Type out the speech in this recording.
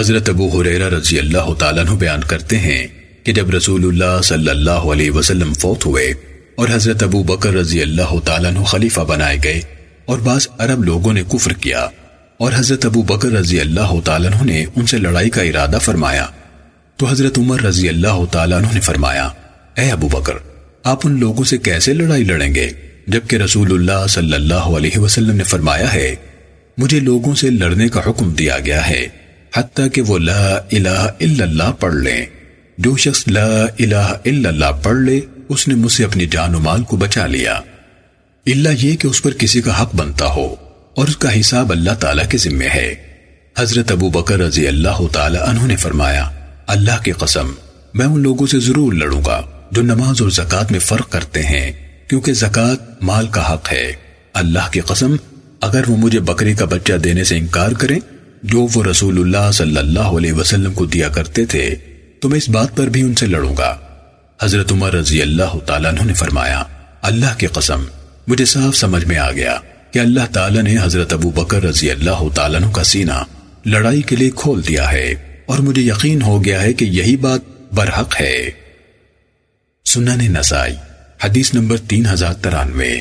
حضرت ابو حریرہ رضی اللہ تعالیٰ عنہ بیان کرتے ہیں کہ جب رسول اللہ صلی اللہ علیہ وسلم فوت ہوئے اور حضرت ابو بکر رضی اللہ تعالیٰ عنہ خلیفہ بنائے گئے اور بعض عرب لوگوں نے کفر کیا اور حضرت ابو بکر رضی اللہ تعالیٰ عنہ نے ان سے لڑائی کا ارادہ فرمایا، تو حضرت عمر رضی اللہ تعالیٰ عنہ نے فرمایا، اے ابو بکر، آپ ان لوگوں سے کیسے لڑائی لڑیں گے؟ جبکہ رسول اللہ صلی اللہ علیہ وسلم نے فرمایا ہے، مجھے لوگوں سے لڑنے کا حکم دیا گیا ہے۔ حتیٰ کہ وہ لا الہ الا اللہ پڑھ لیں جو شخص لا الہ الا اللہ پڑھ لے، اس نے مجھ سے اپنی جان و مال کو بچا لیا۔ اللہ یہ کہ اس پر کسی کا حق بنتا ہو اور اس کا حساب اللہ تعالیٰ کے ذمہ ہے۔ حضرت ابو بکر رضی اللہ تعالیٰ عنہ نے فرمایا، اللہ کی قسم، میں ان لوگوں سے ضرور لڑوں گا جو نماز اور زکوٰۃ میں فرق کرتے ہیں، کیونکہ زکوٰۃ مال کا حق ہے۔ اللہ کی قسم، اگر وہ مجھے بکری کا بچہ دینے سے انکار کریں جو وہ رسول اللہ صلی اللہ علیہ وسلم کو دیا کرتے تھے، تو میں اس بات پر بھی ان سے لڑوں گا۔ حضرت عمر رضی اللہ تعالیٰ نے فرمایا، اللہ کی قسم، مجھے صاف سمجھ میں آ گیا کہ اللہ تعالیٰ نے حضرت ابو بکر رضی اللہ تعالیٰ کا سینہ لڑائی کے لیے کھول دیا ہے اور مجھے یقین ہو گیا ہے کہ یہی بات برحق ہے۔ سنن نسائی، حدیث نمبر تین ہزار ترانوے۔